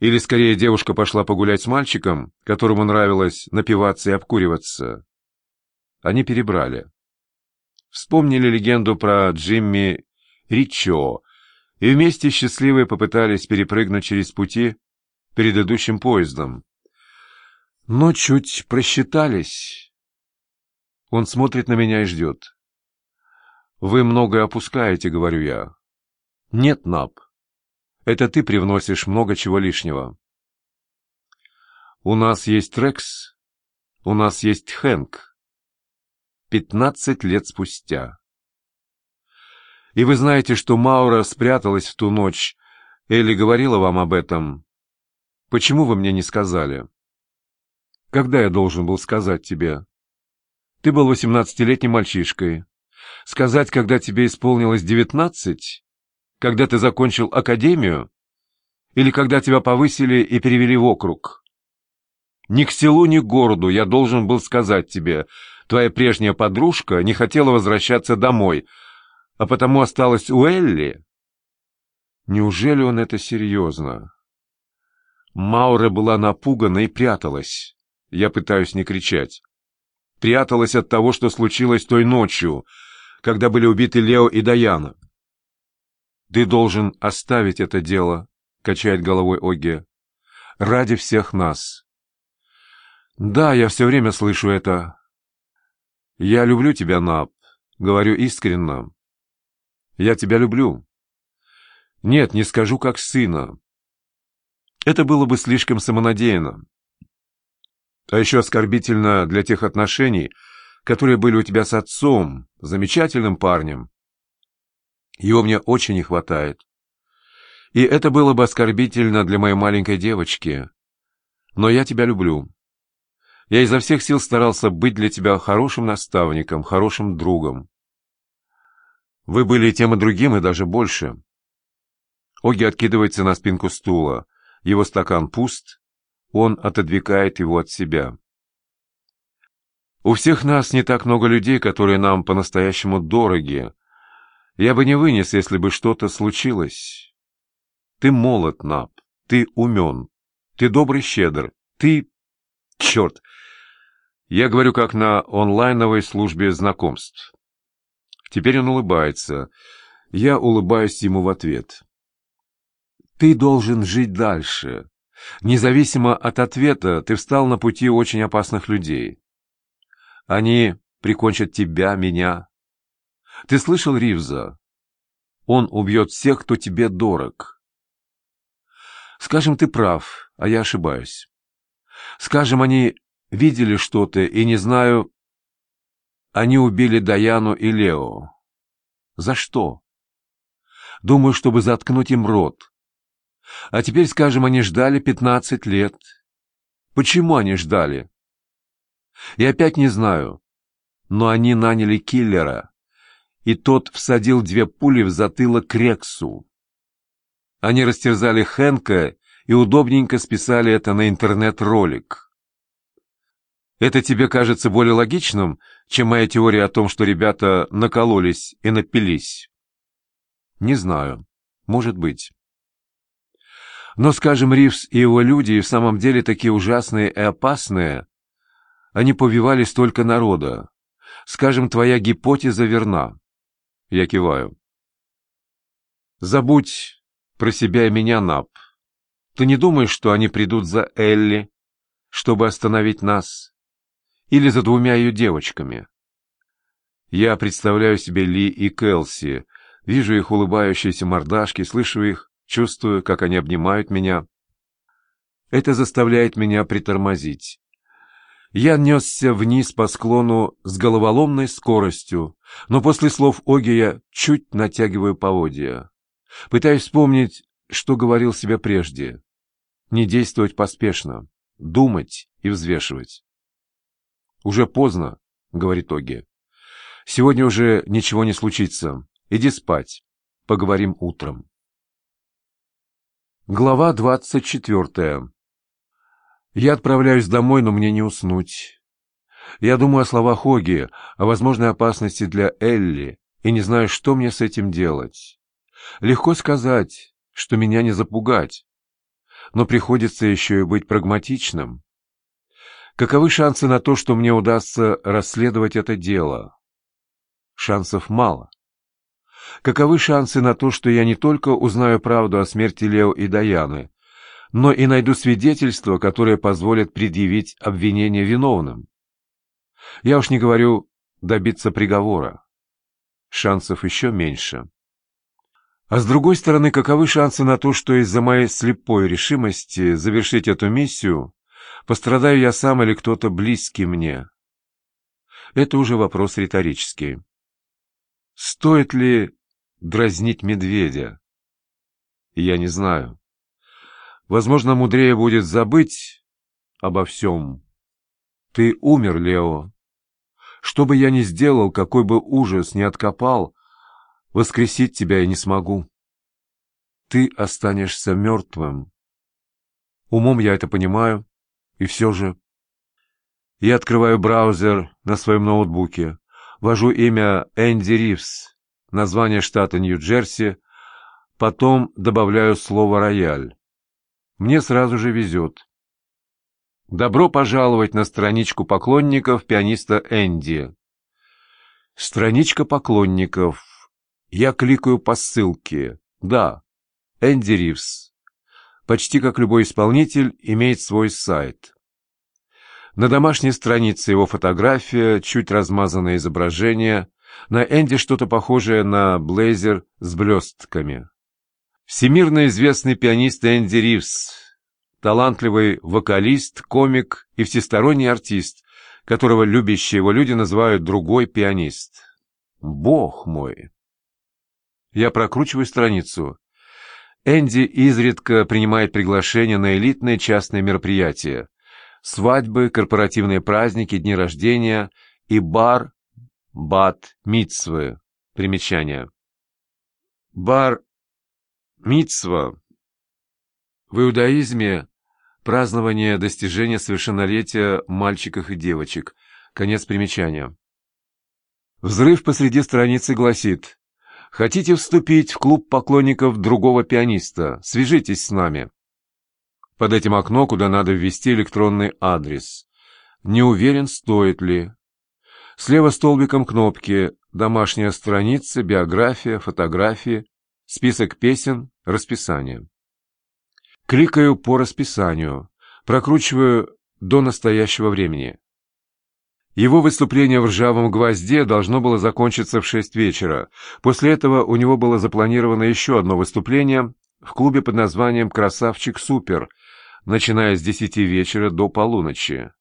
Или, скорее, девушка пошла погулять с мальчиком, которому нравилось напиваться и обкуриваться. Они перебрали. Вспомнили легенду про Джимми Ричо и вместе счастливые попытались перепрыгнуть через пути перед идущим поездом. Но чуть просчитались. Он смотрит на меня и ждет. «Вы многое опускаете», — говорю я. «Нет, Наб. Это ты привносишь много чего лишнего». «У нас есть Рекс, у нас есть Хэнк. Пятнадцать лет спустя». «И вы знаете, что Маура спряталась в ту ночь. Элли говорила вам об этом. Почему вы мне не сказали?» «Когда я должен был сказать тебе?» «Ты был восемнадцатилетним мальчишкой. Сказать, когда тебе исполнилось девятнадцать? Когда ты закончил академию? Или когда тебя повысили и перевели в округ? Ни к селу, ни к городу я должен был сказать тебе, твоя прежняя подружка не хотела возвращаться домой, а потому осталась у Элли. Неужели он это серьезно? Маура была напугана и пряталась. Я пытаюсь не кричать. Пряталась от того, что случилось той ночью — когда были убиты Лео и Даяна. «Ты должен оставить это дело», — качает головой Оге, — «ради всех нас». «Да, я все время слышу это. Я люблю тебя, Наб, говорю искренно. Я тебя люблю. Нет, не скажу как сына. Это было бы слишком самонадеянно. А еще оскорбительно для тех отношений, которые были у тебя с отцом, замечательным парнем. Его мне очень не хватает. И это было бы оскорбительно для моей маленькой девочки. Но я тебя люблю. Я изо всех сил старался быть для тебя хорошим наставником, хорошим другом. Вы были тем и другим, и даже больше. Оги откидывается на спинку стула. Его стакан пуст, он отодвигает его от себя. У всех нас не так много людей, которые нам по-настоящему дороги. Я бы не вынес, если бы что-то случилось. Ты молод, Нап, ты умен, ты добрый, щедр, ты... Черт! Я говорю как на онлайновой службе знакомств. Теперь он улыбается. Я улыбаюсь ему в ответ. Ты должен жить дальше. Независимо от ответа, ты встал на пути очень опасных людей. Они прикончат тебя, меня. Ты слышал Ривза? Он убьет всех, кто тебе дорог. Скажем, ты прав, а я ошибаюсь. Скажем, они видели что-то, и не знаю... Они убили Даяну и Лео. За что? Думаю, чтобы заткнуть им рот. А теперь, скажем, они ждали пятнадцать лет. Почему они ждали? И опять не знаю. Но они наняли киллера, и тот всадил две пули в затылок Рексу. Они растерзали Хэнка и удобненько списали это на интернет-ролик. Это тебе кажется более логичным, чем моя теория о том, что ребята накололись и напились? Не знаю. Может быть. Но, скажем, Ривз и его люди и в самом деле такие ужасные и опасные, они повивали столько народа. Скажем, твоя гипотеза верна. Я киваю. Забудь про себя и меня, Нап. Ты не думаешь, что они придут за Элли, чтобы остановить нас? Или за двумя ее девочками? Я представляю себе Ли и Келси, вижу их улыбающиеся мордашки, слышу их, чувствую, как они обнимают меня. Это заставляет меня притормозить. Я несся вниз по склону с головоломной скоростью, но после слов Огия чуть натягиваю поводья. Пытаюсь вспомнить, что говорил себе прежде. Не действовать поспешно, думать и взвешивать. «Уже поздно», — говорит Оги. «Сегодня уже ничего не случится. Иди спать. Поговорим утром». Глава двадцать четвертая я отправляюсь домой, но мне не уснуть. Я думаю о словах Оги, о возможной опасности для Элли, и не знаю, что мне с этим делать. Легко сказать, что меня не запугать. но приходится еще и быть прагматичным. Каковы шансы на то, что мне удастся расследовать это дело? Шансов мало. Каковы шансы на то, что я не только узнаю правду о смерти Лео и Даяны, но и найду свидетельства, которые позволят предъявить обвинение виновным? Я уж не говорю добиться приговора. Шансов еще меньше. А с другой стороны, каковы шансы на то, что из-за моей слепой решимости завершить эту миссию пострадаю я сам или кто-то близкий мне? Это уже вопрос риторический. Стоит ли дразнить медведя? Я не знаю. Возможно, мудрее будет забыть обо всем. Ты умер, Лео. Что бы я ни сделал, какой бы ужас ни откопал, воскресить тебя я не смогу. Ты останешься мертвым. Умом я это понимаю, и все же... Я открываю браузер на своем ноутбуке, ввожу имя Энди Ривз, название штата Нью-Джерси, потом добавляю слово «рояль». Мне сразу же везет. Добро пожаловать на страничку поклонников пианиста Энди. Страничка поклонников. Я кликаю по ссылке. Да, Энди Ривз. Почти как любой исполнитель, имеет свой сайт. На домашней странице его фотография, чуть размазанное изображение. На Энди что-то похожее на блейзер с блестками. Всемирно известный пианист Энди Ривз. Талантливый вокалист, комик и всесторонний артист, которого любящие его люди называют «другой пианист». Бог мой! Я прокручиваю страницу. Энди изредка принимает приглашения на элитные частные мероприятия. Свадьбы, корпоративные праздники, дни рождения и бар Бат Мицвы. Примечание. Бар Мицва в иудаизме празднование достижения совершеннолетия мальчиков и девочек. Конец примечания. Взрыв посреди страницы гласит Хотите вступить в клуб поклонников другого пианиста? Свяжитесь с нами. Под этим окно, куда надо ввести электронный адрес. Не уверен, стоит ли. Слева столбиком кнопки «Домашняя страница», «Биография», «Фотографии», «Список песен», «Расписание». Кликаю по расписанию, прокручиваю до настоящего времени. Его выступление в «Ржавом гвозде» должно было закончиться в шесть вечера. После этого у него было запланировано еще одно выступление в клубе под названием «Красавчик Супер», начиная с десяти вечера до полуночи.